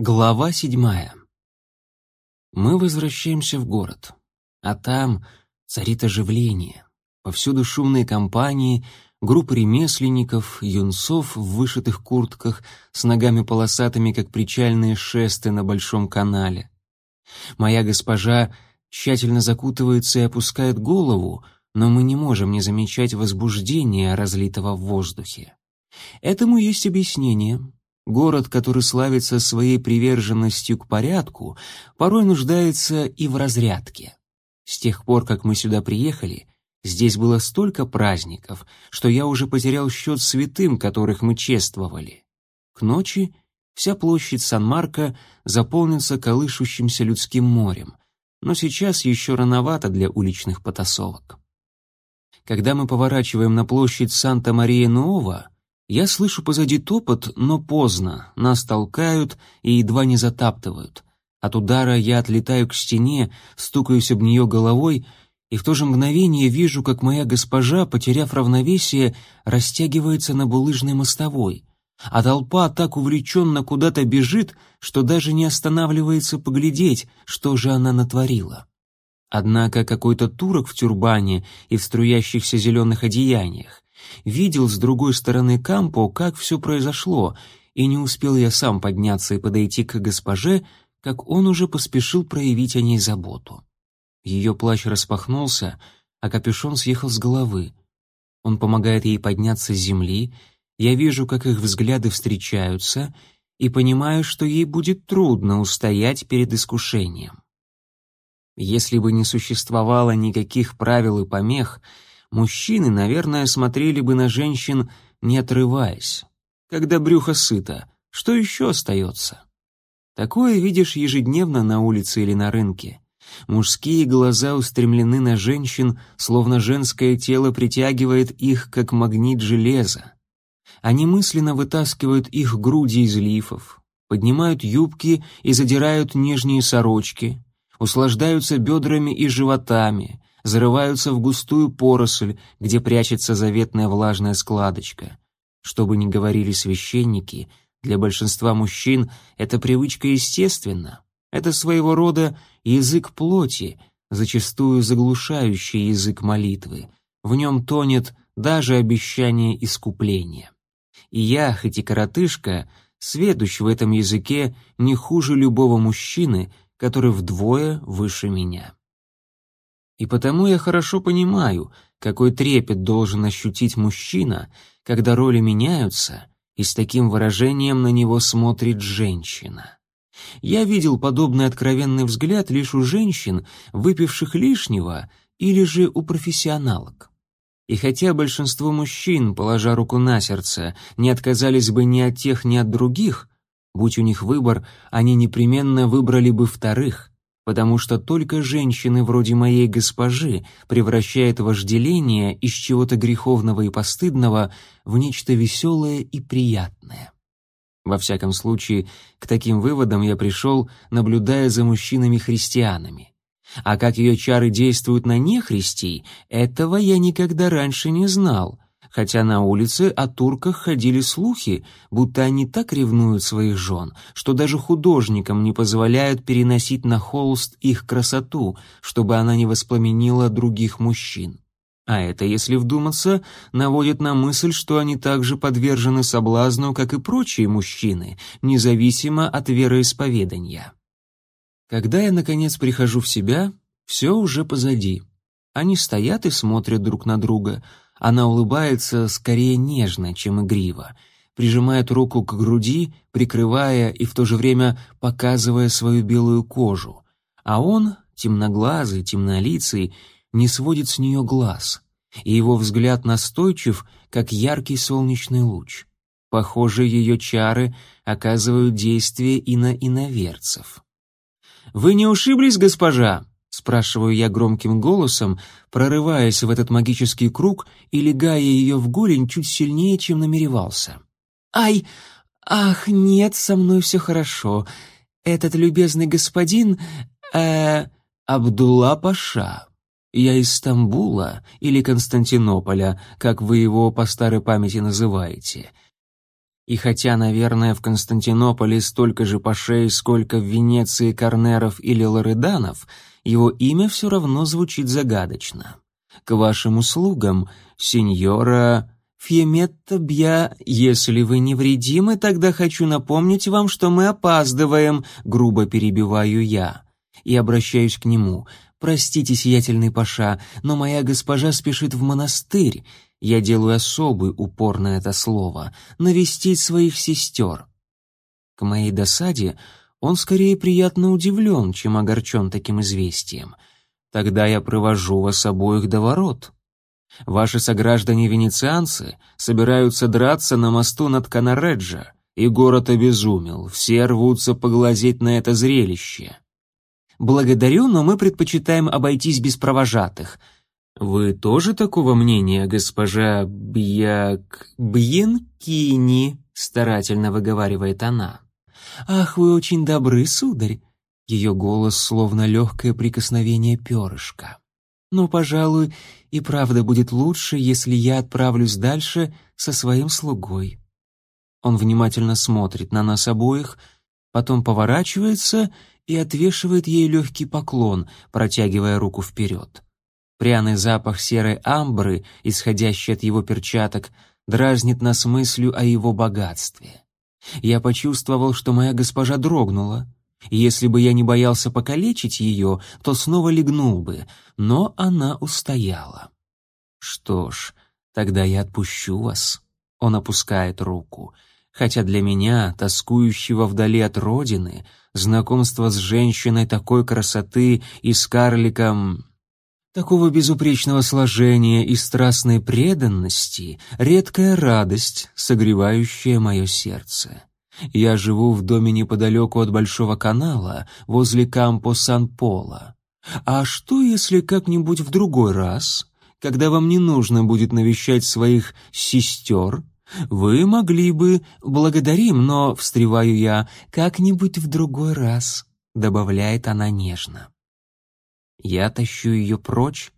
Глава седьмая. Мы возвращаемся в город, а там царит оживление. Повсюду шумные компании, группы ремесленников, юнцов в вышитых куртках с ногами полосатыми, как причальные шесты на большом канале. Моя госпожа тщательно закутывается и опускает голову, но мы не можем не замечать возбуждения, разлитого в воздухе. Этому есть объяснение — Город, который славится своей приверженностью к порядку, порой нуждается и в разрядке. С тех пор, как мы сюда приехали, здесь было столько праздников, что я уже потерял счет святым, которых мы чествовали. К ночи вся площадь Сан-Марко заполнится колышущимся людским морем, но сейчас еще рановато для уличных потасовок. Когда мы поворачиваем на площадь Санта-Мария-Нуова, я слышу позади топот, но поздно, нас толкают и едва не затаптывают. От удара я отлетаю к стене, стукаюсь об нее головой, и в то же мгновение вижу, как моя госпожа, потеряв равновесие, растягивается на булыжной мостовой, а толпа так увлеченно куда-то бежит, что даже не останавливается поглядеть, что же она натворила. Однако какой-то турок в тюрбане и в струящихся зеленых одеяниях Видел с другой стороны Кампо, как все произошло, и не успел я сам подняться и подойти к госпоже, как он уже поспешил проявить о ней заботу. Ее плащ распахнулся, а капюшон съехал с головы. Он помогает ей подняться с земли, я вижу, как их взгляды встречаются, и понимаю, что ей будет трудно устоять перед искушением. Если бы не существовало никаких правил и помех — мужчины, наверное, смотрели бы на женщин, не отрываясь. Когда брюхо сыто, что еще остается? Такое видишь ежедневно на улице или на рынке. Мужские глаза устремлены на женщин, словно женское тело притягивает их, как магнит железа. Они мысленно вытаскивают их груди из лифов, поднимают юбки и задирают нижние сорочки, услаждаются бедрами и животами, зарываются в густую поросль, где прячется заветная влажная складочка. Что бы ни говорили священники, для большинства мужчин эта привычка естественна. Это своего рода язык плоти, зачастую заглушающий язык молитвы. В нем тонет даже обещание искупления. И я, хоть и коротышка, сведущ в этом языке не хуже любого мужчины, который вдвое выше меня. И потому я хорошо понимаю, какой трепет должен ощутить мужчина, когда роли меняются, и с таким выражением на него смотрит женщина. Я видел подобный откровенный взгляд лишь у женщин, выпивших лишнего, или же у профессионалок. И хотя большинство мужчин, положа руку на сердце, не отказались бы ни от тех, ни от других, будь у них выбор, они непременно выбрали бы вторых, потому что только женщины вроде моей госпожи превращают вожделение из чего-то греховного и постыдного в нечто веселое и приятное. Во всяком случае, к таким выводам я пришел, наблюдая за мужчинами-христианами. А как ее чары действуют на нехристей, этого я никогда раньше не знал — хотя на улице о турках ходили слухи, будто они так ревнуют своих жен, что даже художникам не позволяют переносить на холст их красоту, чтобы она не воспламенила других мужчин. А это, если вдуматься, наводит на мысль, что они также подвержены соблазну, как и прочие мужчины, независимо от вероисповедания. Когда я, наконец, прихожу в себя, все уже позади. Они стоят и смотрят друг на друга — она улыбается скорее нежно, чем игриво, прижимает руку к груди, прикрывая и в то же время показывая свою белую кожу. А он, темноглазый, темнолицый, не сводит с нее глаз, и его взгляд настойчив, как яркий солнечный луч. Похоже, ее чары оказывают действие и на иноверцев. «Вы не ушиблись, госпожа?» Спрашиваю я громким голосом, прорываясь в этот магический круг и легая ее в голень чуть сильнее, чем намеревался. «Ай! Ах, нет, со мной все хорошо. Этот любезный господин... э Абдулла Паша. Я из Стамбула или Константинополя, как вы его по старой памяти называете. И хотя, наверное, в Константинополе столько же пашей, сколько в Венеции корнеров или лореданов, его имя все равно звучит загадочно. К вашим услугам, сеньора Фьеметта Бья, если вы невредимы, тогда хочу напомнить вам, что мы опаздываем, грубо перебиваю я. И обращаюсь к нему. Простите, сиятельный паша, но моя госпожа спешит в монастырь. Я делаю особый упор на это слово навестить своих сестер. К моей досаде он скорее приятно удивлен, чем огорчен таким известием. Тогда я провожу вас обоих до ворот. Ваши сограждане-венецианцы собираются драться на мосту над Канареджо, и город обезумел, все рвутся поглазеть на это зрелище. Благодарю, но мы предпочитаем обойтись без провожатых. Вы тоже такого мнения, госпожа Бьяк... Бьенкини, старательно выговаривает она. Ах, вы очень добры, сударь. Ее голос словно легкое прикосновение перышка. Но, пожалуй, и правда будет лучше, если я отправлюсь дальше со своим слугой. Он внимательно смотрит на нас обоих, потом поворачивается и отвешивает ей легкий поклон, протягивая руку вперед. Пряный запах серой амбры, исходящий от его перчаток, дразнит нас мыслью о его богатстве. Я почувствовал, что моя госпожа дрогнула — если бы я не боялся покалечить ее, то снова легнул бы, но она устояла. Что ж, тогда я отпущу вас. Он опускает руку. Хотя для меня, тоскующего вдали от родины, знакомство с женщиной такой красоты и с карликом такого безупречного сложения и страстной преданности — редкая радость, согревающая мое сердце. Я живу в доме неподалеку от Большого канала, возле Кампо Сан-Пола. А что, если как-нибудь в другой раз, когда вам не нужно будет навещать своих сестер, вы могли бы... Благодарим, но, встреваю я, как-нибудь в другой раз, добавляет она нежно. Я тащу ее прочь,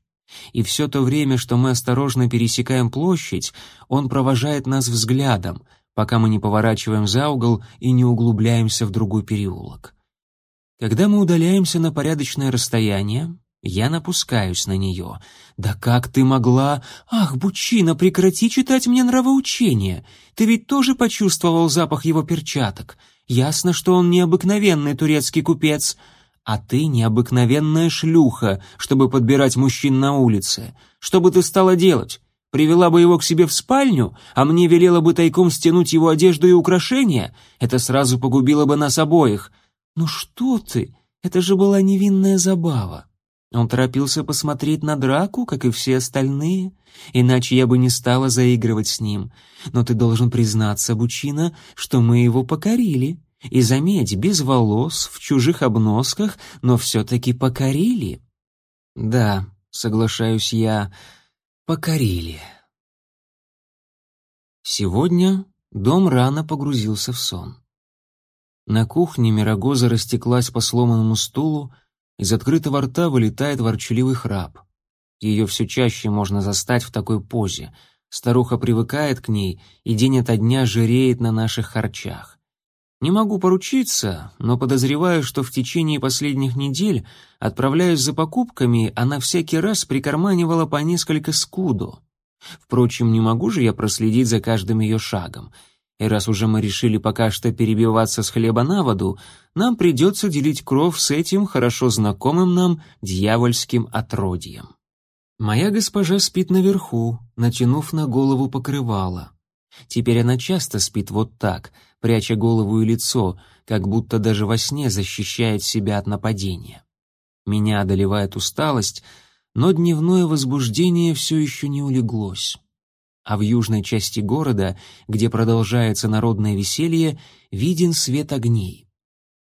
и все то время, что мы осторожно пересекаем площадь, он провожает нас взглядом — пока мы не поворачиваем за угол и не углубляемся в другой переулок. Когда мы удаляемся на порядочное расстояние, я напускаюсь на нее. «Да как ты могла? Ах, Бучина, прекрати читать мне нравоучение! Ты ведь тоже почувствовал запах его перчаток. Ясно, что он необыкновенный турецкий купец. А ты необыкновенная шлюха, чтобы подбирать мужчин на улице. Что бы ты стала делать? Привела бы его к себе в спальню, а мне велела бы тайком стянуть его одежду и украшения, это сразу погубило бы нас обоих. Ну что ты? Это же была невинная забава. Он торопился посмотреть на драку, как и все остальные, иначе я бы не стала заигрывать с ним. Но ты должен признаться, Бучина, что мы его покорили. И заметь, без волос, в чужих обносках, но все-таки покорили. Да, соглашаюсь я, — покорили. Сегодня дом рано погрузился в сон. На кухне Мирогоза растеклась по сломанному стулу, из открытого рта вылетает ворчливый храп. Ее все чаще можно застать в такой позе. Старуха привыкает к ней и день ото дня жиреет на наших харчах. Не могу поручиться, но подозреваю, что в течение последних недель, отправляясь за покупками, она всякий раз прикарманивала по несколько скуду. Впрочем, не могу же я проследить за каждым ее шагом. И раз уже мы решили пока что перебиваться с хлеба на воду, нам придется делить кровь с этим хорошо знакомым нам дьявольским отродьем. Моя госпожа спит наверху, натянув на голову покрывало. Теперь она часто спит вот так, пряча голову и лицо, как будто даже во сне защищает себя от нападения. Меня одолевает усталость, но дневное возбуждение все еще не улеглось. А в южной части города, где продолжается народное веселье, виден свет огней.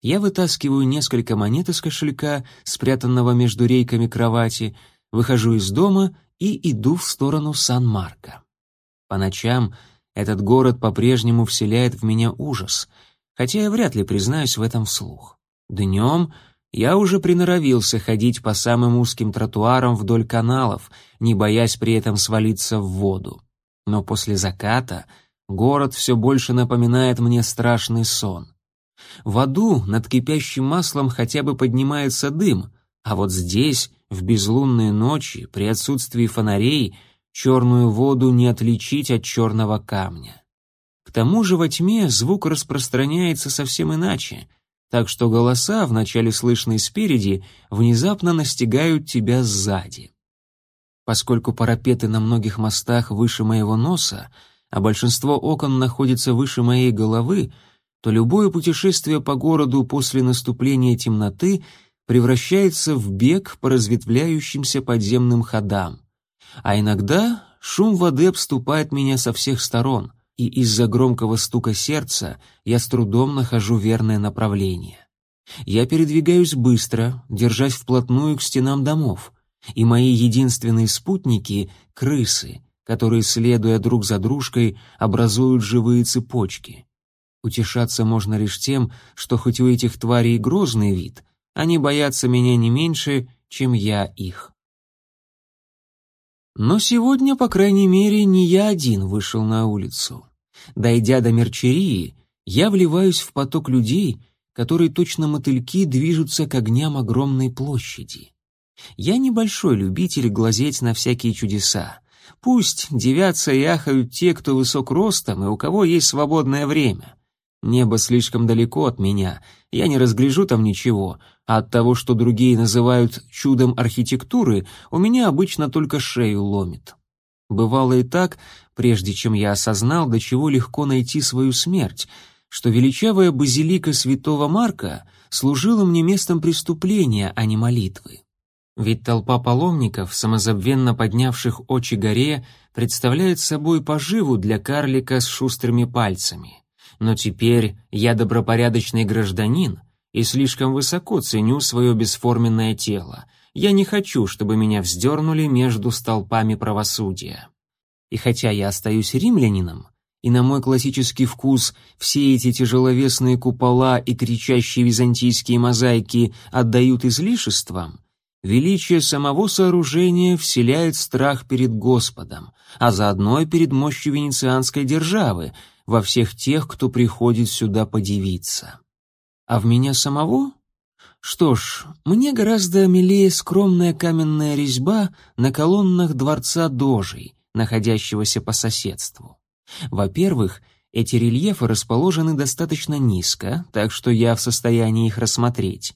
Я вытаскиваю несколько монет из кошелька, спрятанного между рейками кровати, выхожу из дома и иду в сторону Сан-Марко. По ночам этот город по-прежнему вселяет в меня ужас, хотя я вряд ли признаюсь в этом вслух. Днем я уже приноровился ходить по самым узким тротуарам вдоль каналов, не боясь при этом свалиться в воду. Но после заката Город все больше напоминает мне страшный сон. В аду над кипящим маслом хотя бы поднимается дым, а вот здесь, в безлунные ночи, при отсутствии фонарей, черную воду не отличить от черного камня. К тому же во тьме звук распространяется совсем иначе, так что голоса, вначале слышные спереди, внезапно настигают тебя сзади. Поскольку парапеты на многих мостах выше моего носа, а большинство окон находится выше моей головы, то любое путешествие по городу после наступления темноты превращается в бег по разветвляющимся подземным ходам. А иногда шум воды обступает меня со всех сторон, и из-за громкого стука сердца я с трудом нахожу верное направление. Я передвигаюсь быстро, держась вплотную к стенам домов, и мои единственные спутники — крысы, которые, следуя друг за дружкой, образуют живые цепочки. Утешаться можно лишь тем, что хоть у этих тварей грозный вид, они боятся меня не меньше, чем я их. Но сегодня, по крайней мере, не я один вышел на улицу. Дойдя до Мерчерии, я вливаюсь в поток людей, которые точно мотыльки движутся к огням огромной площади. Я небольшой любитель глазеть на всякие чудеса. Пусть девятся и ахают те, кто высок ростом и у кого есть свободное время. Небо слишком далеко от меня, я не разгляжу там ничего, а от того, что другие называют чудом архитектуры, у меня обычно только шею ломит. Бывало и так, прежде чем я осознал, до чего легко найти свою смерть, что величавая базилика святого Марка служила мне местом преступления, а не молитвы. Ведь толпа паломников, самозабвенно поднявших очи горе, представляет собой поживу для карлика с шустрыми пальцами. Но теперь я добропорядочный гражданин и слишком высоко ценю свое бесформенное тело. Я не хочу, чтобы меня вздернули между столпами правосудия. И хотя я остаюсь римлянином, и на мой классический вкус все эти тяжеловесные купола и кричащие византийские мозаики отдают излишествам, Величие самого сооружения вселяет страх перед Господом, а заодно и перед мощью венецианской державы во всех тех, кто приходит сюда подивиться. А в меня самого? Что ж, мне гораздо милее скромная каменная резьба на колоннах дворца Дожей, находящегося по соседству. Во-первых, эти рельефы расположены достаточно низко, так что я в состоянии их рассмотреть.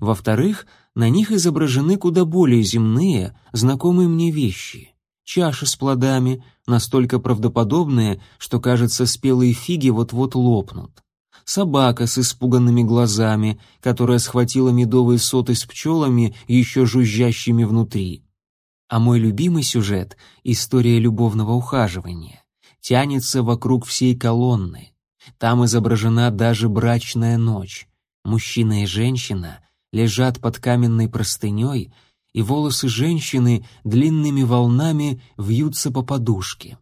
Во-вторых, на них изображены куда более земные, знакомые мне вещи. Чаши с плодами, настолько правдоподобные, что, кажется, спелые фиги вот-вот лопнут. Собака с испуганными глазами, которая схватила медовые соты с пчелами, еще жужжащими внутри. А мой любимый сюжет — история любовного ухаживания. Тянется вокруг всей колонны. Там изображена даже брачная ночь. Мужчина и женщина лежат под каменной простыней, и волосы женщины длинными волнами вьются по подушке.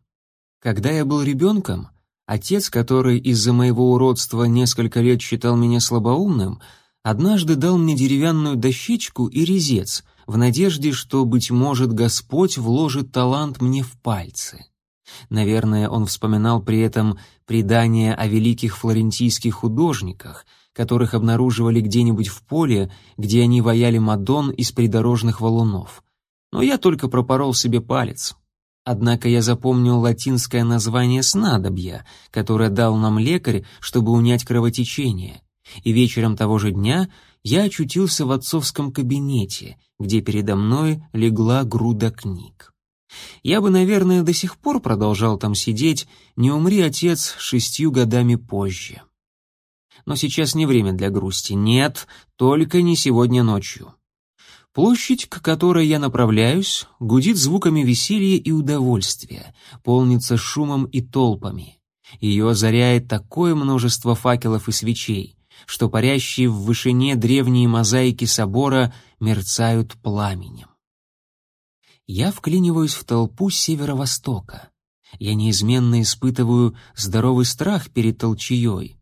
Когда я был ребенком, отец, который из-за моего уродства несколько лет считал меня слабоумным, однажды дал мне деревянную дощечку и резец в надежде, что, быть может, Господь вложит талант мне в пальцы. Наверное, он вспоминал при этом предания о великих флорентийских художниках — которых обнаруживали где-нибудь в поле, где они ваяли мадон из придорожных валунов. Но я только пропорол себе палец. Однако я запомнил латинское название снадобья, которое дал нам лекарь, чтобы унять кровотечение. И вечером того же дня я очутился в отцовском кабинете, где передо мной легла груда книг. Я бы, наверное, до сих пор продолжал там сидеть, не умри отец шестью годами позже но сейчас не время для грусти. Нет, только не сегодня ночью. Площадь, к которой я направляюсь, гудит звуками веселья и удовольствия, полнится шумом и толпами. Ее озаряет такое множество факелов и свечей, что парящие в вышине древние мозаики собора мерцают пламенем. Я вклиниваюсь в толпу северо-востока. Я неизменно испытываю здоровый страх перед толчеей,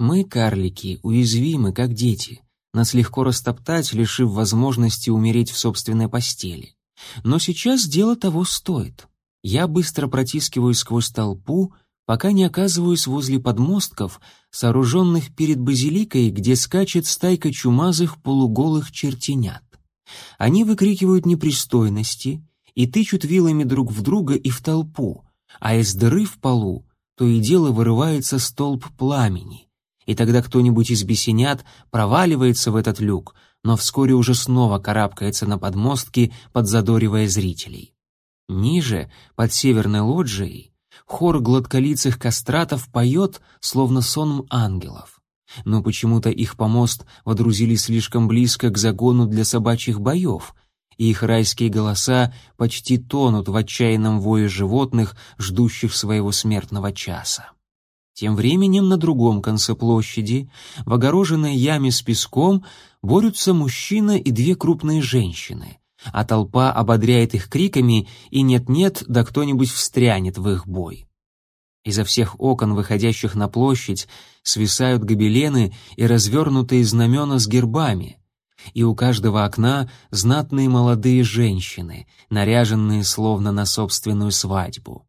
мы, карлики, уязвимы, как дети. Нас легко растоптать, лишив возможности умереть в собственной постели. Но сейчас дело того стоит. Я быстро протискиваюсь сквозь толпу, пока не оказываюсь возле подмостков, сооруженных перед базиликой, где скачет стайка чумазых полуголых чертенят. Они выкрикивают непристойности и тычут вилами друг в друга и в толпу, а из дыры в полу то и дело вырывается столб пламени. И тогда кто-нибудь из бесенят проваливается в этот люк, но вскоре уже снова карабкается на подмостки, подзадоривая зрителей. Ниже, под северной лоджией, хор гладколицых кастратов поет, словно сонм ангелов. Но почему-то их помост водрузили слишком близко к загону для собачьих боев, и их райские голоса почти тонут в отчаянном вое животных, ждущих своего смертного часа. Тем временем на другом конце площади, в огороженной яме с песком, борются мужчина и две крупные женщины, а толпа ободряет их криками, и нет-нет, да кто-нибудь встрянет в их бой. Изо всех окон, выходящих на площадь, свисают гобелены и развернутые знамена с гербами, и у каждого окна знатные молодые женщины, наряженные словно на собственную свадьбу.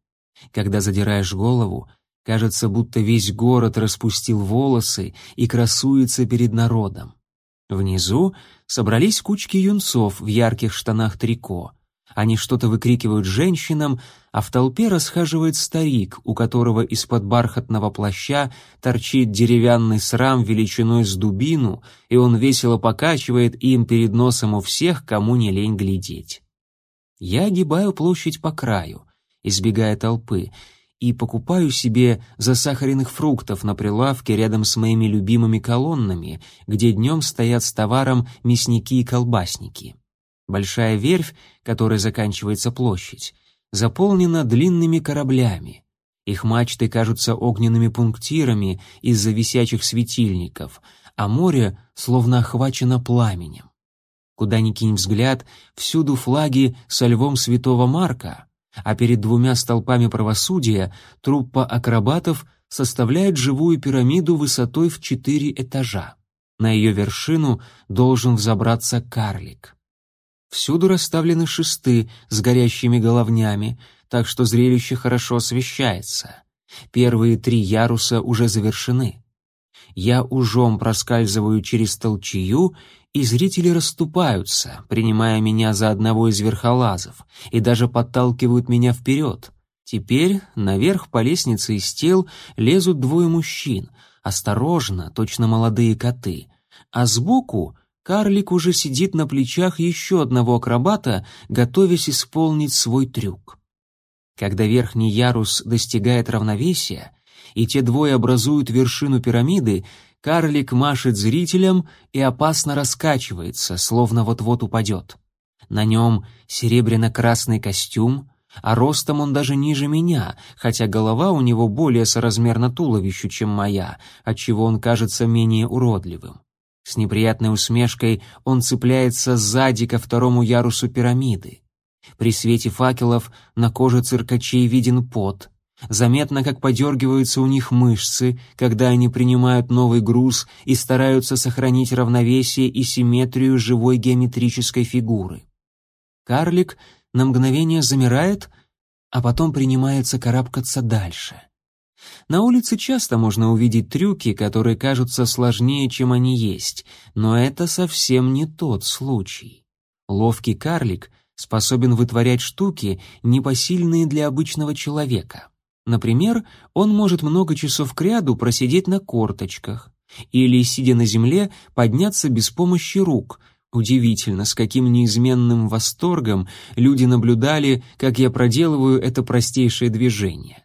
Когда задираешь голову, кажется, будто весь город распустил волосы и красуется перед народом. Внизу собрались кучки юнцов в ярких штанах трико. Они что-то выкрикивают женщинам, а в толпе расхаживает старик, у которого из-под бархатного плаща торчит деревянный срам величиной с дубину, и он весело покачивает им перед носом у всех, кому не лень глядеть. Я огибаю площадь по краю, избегая толпы, и покупаю себе засахаренных фруктов на прилавке рядом с моими любимыми колоннами, где днем стоят с товаром мясники и колбасники. Большая верфь, которой заканчивается площадь, заполнена длинными кораблями. Их мачты кажутся огненными пунктирами из-за висячих светильников, а море словно охвачено пламенем. Куда ни кинь взгляд, всюду флаги со львом святого Марка, а перед двумя столпами правосудия труппа акробатов составляет живую пирамиду высотой в четыре этажа. На ее вершину должен взобраться карлик. Всюду расставлены шесты с горящими головнями, так что зрелище хорошо освещается. Первые три яруса уже завершены. Я ужом проскальзываю через толчью, и зрители расступаются, принимая меня за одного из верхолазов, и даже подталкивают меня вперед. Теперь наверх по лестнице из тел лезут двое мужчин, осторожно, точно молодые коты, а сбоку Карлик уже сидит на плечах еще одного акробата, готовясь исполнить свой трюк. Когда верхний ярус достигает равновесия, и те двое образуют вершину пирамиды, карлик машет зрителям и опасно раскачивается, словно вот-вот упадет. На нем серебряно-красный костюм, а ростом он даже ниже меня, хотя голова у него более соразмерна туловищу, чем моя, отчего он кажется менее уродливым. С неприятной усмешкой он цепляется сзади ко второму ярусу пирамиды. При свете факелов на коже циркачей виден пот. Заметно, как подергиваются у них мышцы, когда они принимают новый груз и стараются сохранить равновесие и симметрию живой геометрической фигуры. Карлик на мгновение замирает, а потом принимается карабкаться дальше — на улице часто можно увидеть трюки, которые кажутся сложнее, чем они есть, но это совсем не тот случай. Ловкий карлик способен вытворять штуки, непосильные для обычного человека. Например, он может много часов кряду просидеть на корточках или, сидя на земле, подняться без помощи рук. Удивительно, с каким неизменным восторгом люди наблюдали, как я проделываю это простейшее движение.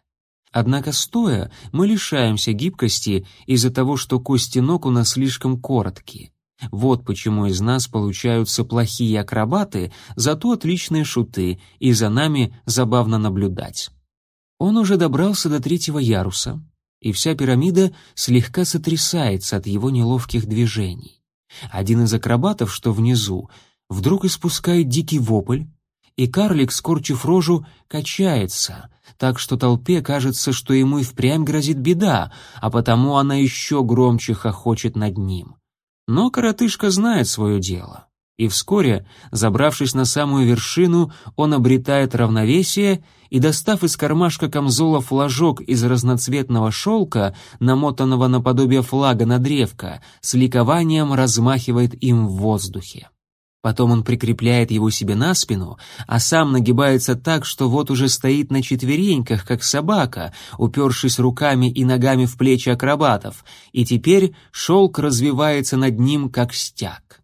Однако стоя мы лишаемся гибкости из-за того, что кости ног у нас слишком короткие. Вот почему из нас получаются плохие акробаты, зато отличные шуты, и за нами забавно наблюдать. Он уже добрался до третьего яруса, и вся пирамида слегка сотрясается от его неловких движений. Один из акробатов, что внизу, вдруг испускает дикий вопль, и карлик, скорчив рожу, качается, так что толпе кажется, что ему и впрямь грозит беда, а потому она еще громче хохочет над ним. Но коротышка знает свое дело. И вскоре, забравшись на самую вершину, он обретает равновесие и, достав из кармашка камзола флажок из разноцветного шелка, намотанного наподобие флага на древко, с ликованием размахивает им в воздухе. Потом он прикрепляет его себе на спину, а сам нагибается так, что вот уже стоит на четвереньках, как собака, упершись руками и ногами в плечи акробатов, и теперь шелк развивается над ним, как стяг.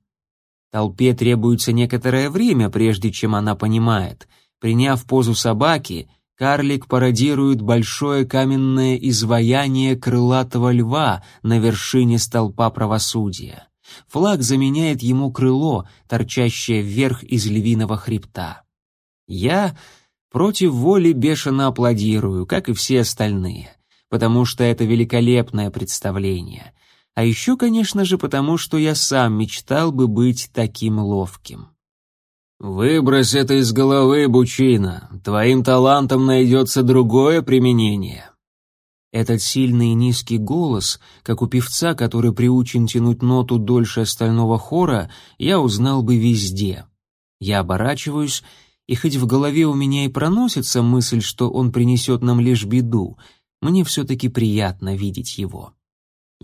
Толпе требуется некоторое время, прежде чем она понимает. Приняв позу собаки, карлик пародирует большое каменное изваяние крылатого льва на вершине столпа правосудия. Флаг заменяет ему крыло, торчащее вверх из львиного хребта. Я против воли бешено аплодирую, как и все остальные, потому что это великолепное представление. А еще, конечно же, потому что я сам мечтал бы быть таким ловким. «Выбрось это из головы, Бучина. Твоим талантом найдется другое применение», этот сильный и низкий голос, как у певца, который приучен тянуть ноту дольше остального хора, я узнал бы везде. Я оборачиваюсь, и хоть в голове у меня и проносится мысль, что он принесет нам лишь беду, мне все-таки приятно видеть его.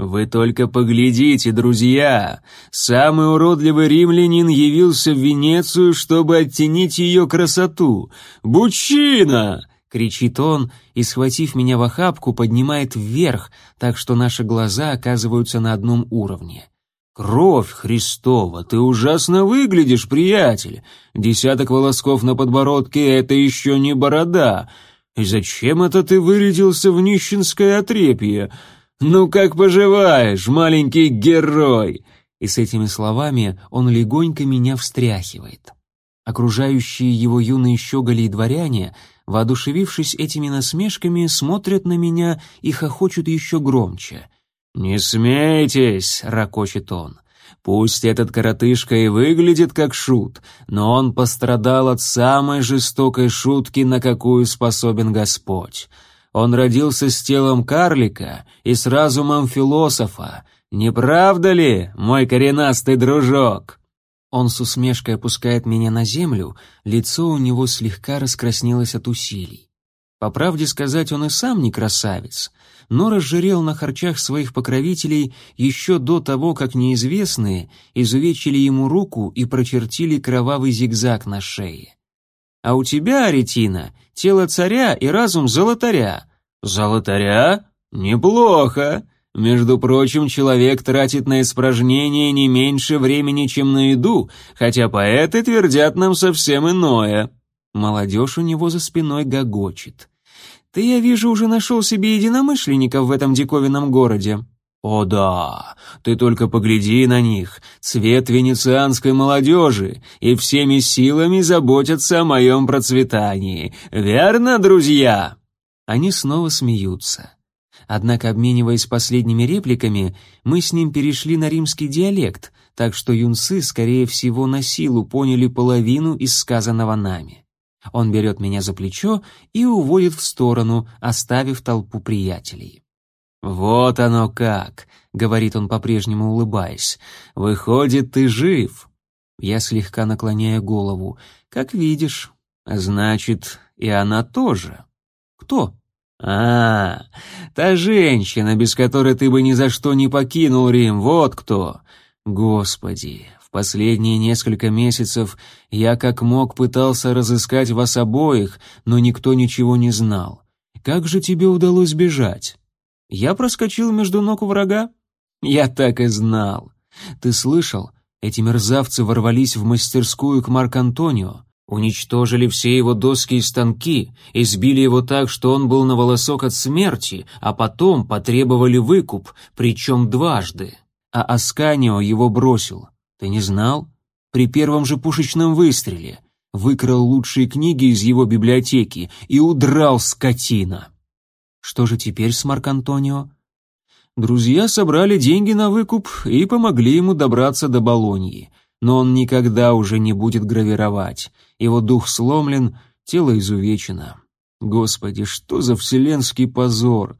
«Вы только поглядите, друзья! Самый уродливый римлянин явился в Венецию, чтобы оттенить ее красоту! Бучина! кричит он и, схватив меня в охапку, поднимает вверх, так что наши глаза оказываются на одном уровне. «Кровь Христова, ты ужасно выглядишь, приятель! Десяток волосков на подбородке — это еще не борода! И зачем это ты вырядился в нищенское отрепье? Ну как поживаешь, маленький герой?» И с этими словами он легонько меня встряхивает. Окружающие его юные щеголи и дворяне воодушевившись этими насмешками, смотрят на меня и хохочут еще громче. «Не смейтесь!» — ракочет он. «Пусть этот коротышка и выглядит как шут, но он пострадал от самой жестокой шутки, на какую способен Господь. Он родился с телом карлика и с разумом философа. Не правда ли, мой коренастый дружок?» Он с усмешкой опускает меня на землю, лицо у него слегка раскраснелось от усилий. По правде сказать, он и сам не красавец, но разжирел на харчах своих покровителей еще до того, как неизвестные изувечили ему руку и прочертили кровавый зигзаг на шее. А у тебя, Аретина, тело царя и разум золотаря. Золотаря? Неплохо. Между прочим, человек тратит на испражнение не меньше времени, чем на еду, хотя поэты твердят нам совсем иное. Молодежь у него за спиной гогочет. Ты, я вижу, уже нашел себе единомышленников в этом диковинном городе. О да, ты только погляди на них, цвет венецианской молодежи, и всеми силами заботятся о моем процветании. Верно, друзья? Они снова смеются. Однако, обмениваясь последними репликами, мы с ним перешли на римский диалект, так что юнцы, скорее всего, на силу поняли половину из сказанного нами. Он берет меня за плечо и уводит в сторону, оставив толпу приятелей. «Вот оно как», — говорит он, по-прежнему улыбаясь. «Выходит, ты жив». Я слегка наклоняю голову. «Как видишь. Значит, и она тоже». «Кто?» «А, та женщина, без которой ты бы ни за что не покинул Рим, вот кто! Господи, в последние несколько месяцев я как мог пытался разыскать вас обоих, но никто ничего не знал. Как же тебе удалось бежать? Я проскочил между ног у врага? Я так и знал. Ты слышал? Эти мерзавцы ворвались в мастерскую к Марк-Антонио. Уничтожили все его доски и станки, избили его так, что он был на волосок от смерти, а потом потребовали выкуп, причем дважды. А Асканио его бросил. Ты не знал? При первом же пушечном выстреле. Выкрал лучшие книги из его библиотеки и удрал скотина. Что же теперь с Марк-Антонио? Друзья собрали деньги на выкуп и помогли ему добраться до Болоньи но он никогда уже не будет гравировать. Его дух сломлен, тело изувечено. Господи, что за вселенский позор!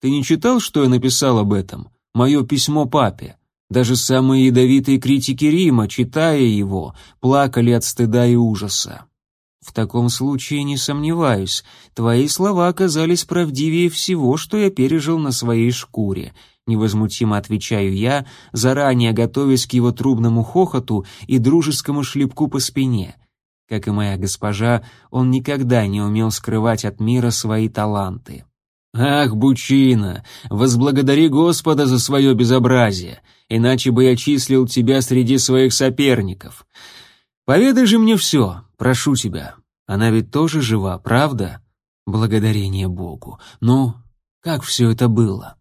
Ты не читал, что я написал об этом? Мое письмо папе. Даже самые ядовитые критики Рима, читая его, плакали от стыда и ужаса. В таком случае не сомневаюсь, твои слова оказались правдивее всего, что я пережил на своей шкуре. Невозмутимо отвечаю я, заранее готовясь к его трубному хохоту и дружескому шлепку по спине. Как и моя госпожа, он никогда не умел скрывать от мира свои таланты. «Ах, Бучина, возблагодари Господа за свое безобразие, иначе бы я числил тебя среди своих соперников. Поведай же мне все, прошу тебя. Она ведь тоже жива, правда? Благодарение Богу. Ну, как все это было?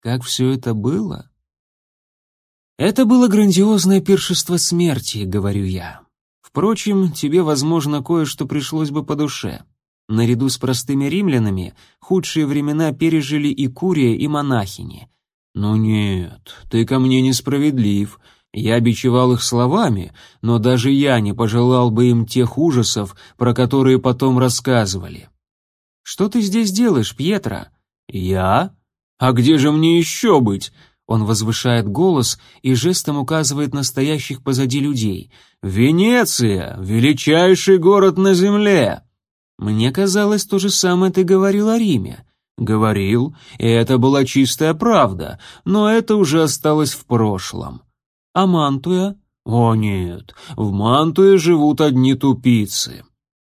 Как все это было? Это было грандиозное пиршество смерти, говорю я. Впрочем, тебе, возможно, кое-что пришлось бы по душе. Наряду с простыми римлянами худшие времена пережили и Курия, и монахини. «Ну нет, ты ко мне несправедлив. Я бичевал их словами, но даже я не пожелал бы им тех ужасов, про которые потом рассказывали. «Что ты здесь делаешь, Пьетро?» «Я? А где же мне еще быть?» Он возвышает голос и жестом указывает на стоящих позади людей. «Венеция! Величайший город на земле!» «Мне казалось, то же самое ты говорил о Риме». «Говорил, и это была чистая правда, но это уже осталось в прошлом. А Мантуя? О нет, в Мантуе живут одни тупицы.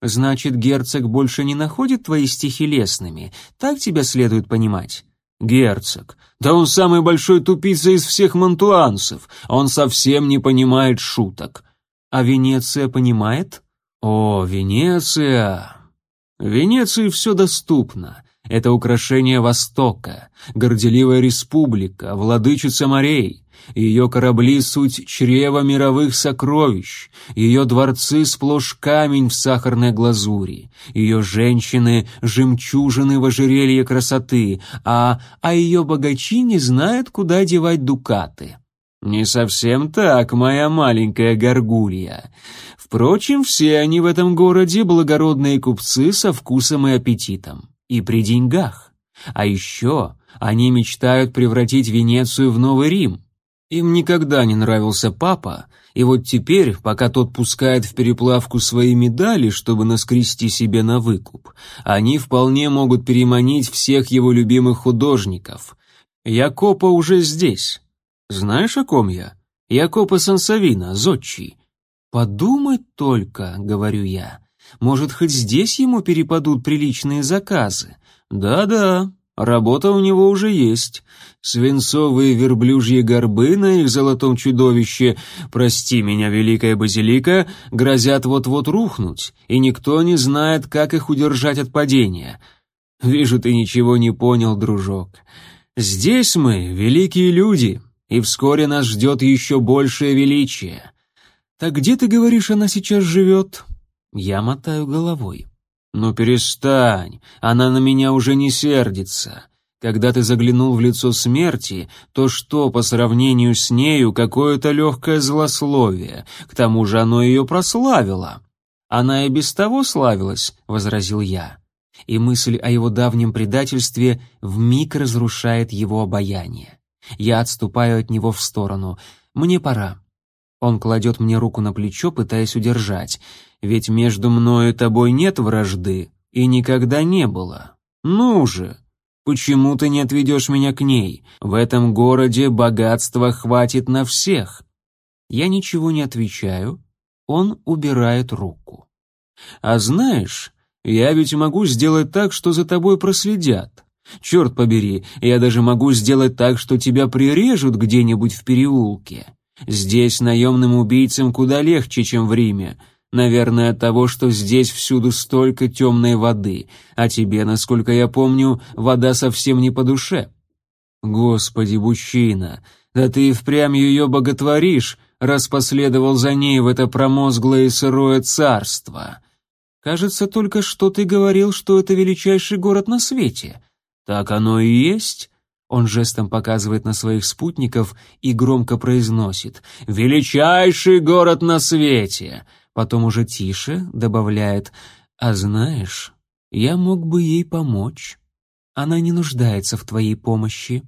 Значит, герцог больше не находит твои стихи лесными, так тебя следует понимать? Герцог. Да он самый большой тупица из всех мантуанцев. Он совсем не понимает шуток. А Венеция понимает? О, Венеция. Венеции все доступно. Это украшение Востока, горделивая республика, владычица морей. Ее корабли — суть чрева мировых сокровищ, ее дворцы — сплошь камень в сахарной глазури, ее женщины — жемчужины в ожерелье красоты, а, а ее богачи не знают, куда девать дукаты. Не совсем так, моя маленькая горгулья. Впрочем, все они в этом городе благородные купцы со вкусом и аппетитом. И при деньгах. А еще они мечтают превратить Венецию в Новый Рим. Им никогда не нравился папа, и вот теперь, пока тот пускает в переплавку свои медали, чтобы наскрести себе на выкуп, они вполне могут переманить всех его любимых художников. Якопа уже здесь. Знаешь, о ком я? Якопа Сансавина, зодчий. «Подумать только», — говорю я, — «может, хоть здесь ему перепадут приличные заказы?» «Да-да, Работа у него уже есть. Свинцовые верблюжьи горбы на их золотом чудовище, прости меня, великая базилика, грозят вот-вот рухнуть, и никто не знает, как их удержать от падения. Вижу, ты ничего не понял, дружок. Здесь мы, великие люди, и вскоре нас ждет еще большее величие. Так где, ты говоришь, она сейчас живет? Я мотаю головой. «Ну перестань, она на меня уже не сердится. Когда ты заглянул в лицо смерти, то что по сравнению с нею какое-то легкое злословие, к тому же оно ее прославило». «Она и без того славилась», — возразил я. И мысль о его давнем предательстве вмиг разрушает его обаяние. Я отступаю от него в сторону. «Мне пора». Он кладет мне руку на плечо, пытаясь удержать. «Ведь между мной и тобой нет вражды, и никогда не было. Ну же, почему ты не отведешь меня к ней? В этом городе богатства хватит на всех». Я ничего не отвечаю. Он убирает руку. «А знаешь, я ведь могу сделать так, что за тобой проследят. Черт побери, я даже могу сделать так, что тебя прирежут где-нибудь в переулке. Здесь наемным убийцам куда легче, чем в Риме. Наверное, от того, что здесь всюду столько темной воды, а тебе, насколько я помню, вода совсем не по душе. Господи, Бучина, да ты и впрямь ее боготворишь, раз последовал за ней в это промозглое и сырое царство. Кажется, только что ты говорил, что это величайший город на свете. Так оно и есть. Он жестом показывает на своих спутников и громко произносит «Величайший город на свете!» Потом уже тише добавляет «А знаешь, я мог бы ей помочь. Она не нуждается в твоей помощи.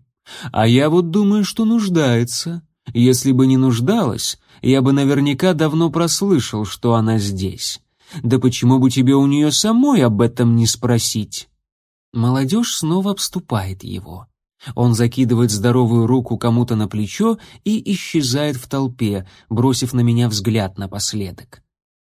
А я вот думаю, что нуждается. Если бы не нуждалась, я бы наверняка давно прослышал, что она здесь. Да почему бы тебе у нее самой об этом не спросить? Молодежь снова обступает его. Он закидывает здоровую руку кому-то на плечо и исчезает в толпе, бросив на меня взгляд напоследок.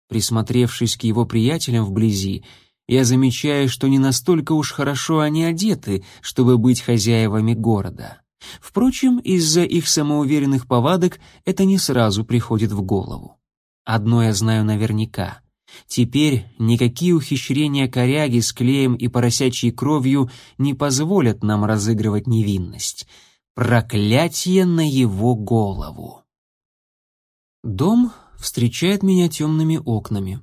Присмотревшись к его приятелям вблизи, я замечаю, что не настолько уж хорошо они одеты, чтобы быть хозяевами города. Впрочем, из-за их самоуверенных повадок это не сразу приходит в голову. Одно я знаю наверняка. Теперь никакие ухищрения коряги с клеем и поросячьей кровью не позволят нам разыгрывать невинность. Проклятие на его голову. Дом встречает меня темными окнами.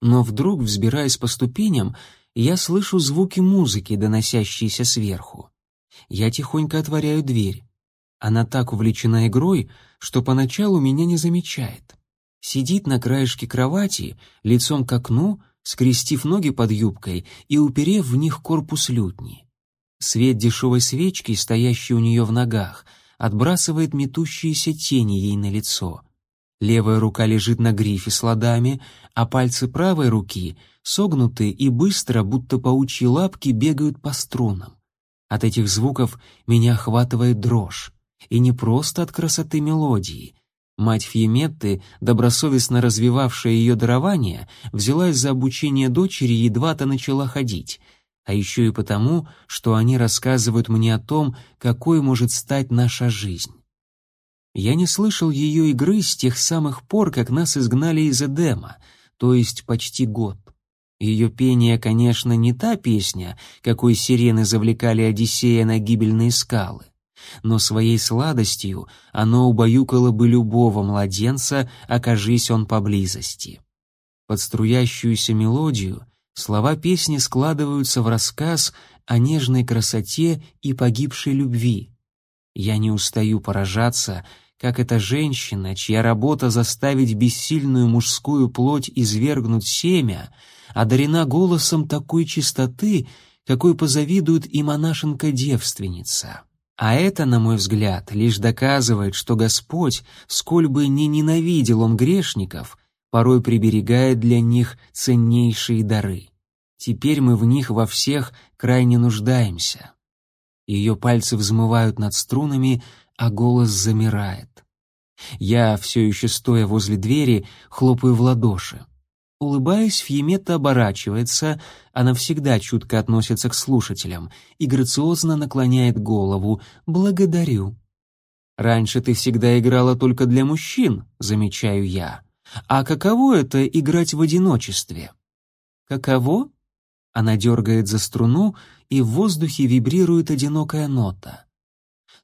Но вдруг, взбираясь по ступеням, я слышу звуки музыки, доносящиеся сверху. Я тихонько отворяю дверь. Она так увлечена игрой, что поначалу меня не замечает. Сидит на краешке кровати, лицом к окну, скрестив ноги под юбкой и уперев в них корпус лютни. Свет дешевой свечки, стоящей у нее в ногах, отбрасывает метущиеся тени ей на лицо. Левая рука лежит на грифе с ладами, а пальцы правой руки согнуты и быстро, будто паучьи лапки, бегают по струнам. От этих звуков меня охватывает дрожь. И не просто от красоты мелодии. Мать Фьеметты, добросовестно развивавшая ее дарование, взялась за обучение дочери, едва-то начала ходить. А еще и потому, что они рассказывают мне о том, какой может стать наша жизнь. Я не слышал ее игры с тех самых пор, как нас изгнали из Эдема, то есть почти год. Ее пение, конечно, не та песня, какой сирены завлекали Одиссея на гибельные скалы, но своей сладостью оно убаюкало бы любого младенца, окажись он поблизости. Под струящуюся мелодию слова песни складываются в рассказ о нежной красоте и погибшей любви. Я не устаю поражаться, как эта женщина, чья работа заставить бессильную мужскую плоть извергнуть семя, одарена голосом такой чистоты, какой позавидует и монашенка-девственница. А это, на мой взгляд, лишь доказывает, что Господь, сколь бы ни ненавидел он грешников, порой приберегает для них ценнейшие дары. Теперь мы в них во всех крайне нуждаемся. Ее пальцы взмывают над струнами, а голос замирает. Я, все еще стоя возле двери, хлопаю в ладоши. Улыбаясь, Фьемета оборачивается, она всегда чутко относится к слушателям и грациозно наклоняет голову «Благодарю». «Раньше ты всегда играла только для мужчин», — замечаю я. «А каково это — играть в одиночестве?» «Каково?» Она дергает за струну, и в воздухе вибрирует одинокая нота.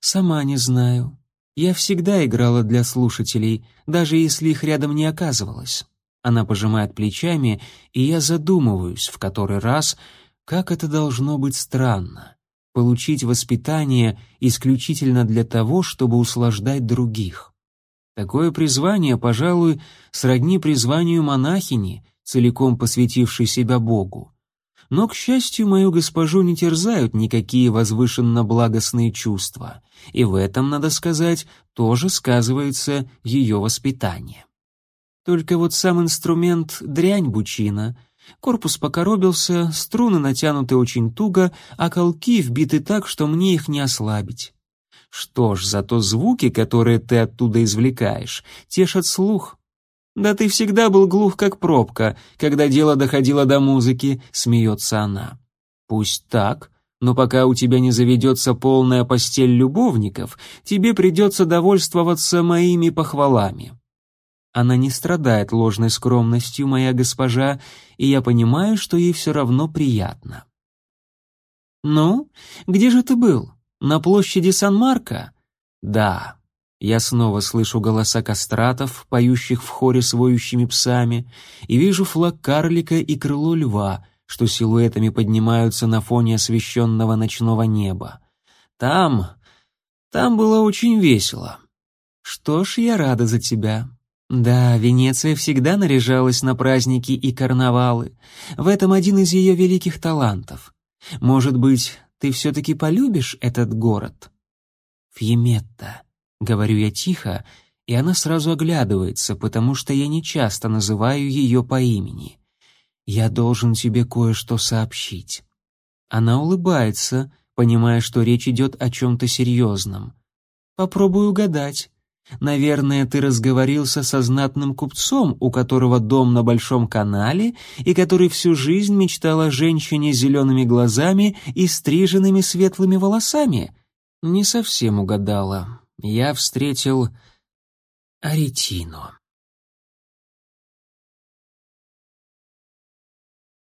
«Сама не знаю. Я всегда играла для слушателей, даже если их рядом не оказывалось». Она пожимает плечами, и я задумываюсь в который раз, как это должно быть странно — получить воспитание исключительно для того, чтобы услаждать других. Такое призвание, пожалуй, сродни призванию монахини, целиком посвятившей себя Богу. Но, к счастью, мою госпожу не терзают никакие возвышенно-благостные чувства, и в этом, надо сказать, тоже сказывается ее воспитание. Только вот сам инструмент — дрянь бучина. Корпус покоробился, струны натянуты очень туго, а колки вбиты так, что мне их не ослабить. Что ж, зато звуки, которые ты оттуда извлекаешь, тешат слух. «Да ты всегда был глух, как пробка, когда дело доходило до музыки», — смеется она. «Пусть так, но пока у тебя не заведется полная постель любовников, тебе придется довольствоваться моими похвалами. Она не страдает ложной скромностью, моя госпожа, и я понимаю, что ей все равно приятно. «Ну, где же ты был? На площади Сан-Марко?» «Да». Я снова слышу голоса кастратов, поющих в хоре с воющими псами, и вижу флаг карлика и крыло льва, что силуэтами поднимаются на фоне освещенного ночного неба. Там... там было очень весело. Что ж, я рада за тебя. Да, Венеция всегда наряжалась на праздники и карнавалы. В этом один из ее великих талантов. Может быть, ты все-таки полюбишь этот город? Фьеметта, Говорю я тихо, и она сразу оглядывается, потому что я не часто называю ее по имени. «Я должен тебе кое-что сообщить». Она улыбается, понимая, что речь идет о чем-то серьезном. «Попробуй угадать. Наверное, ты разговорился со знатным купцом, у которого дом на Большом канале и который всю жизнь мечтал о женщине с зелеными глазами и стриженными светлыми волосами?» Не совсем угадала. Я встретил Аретину.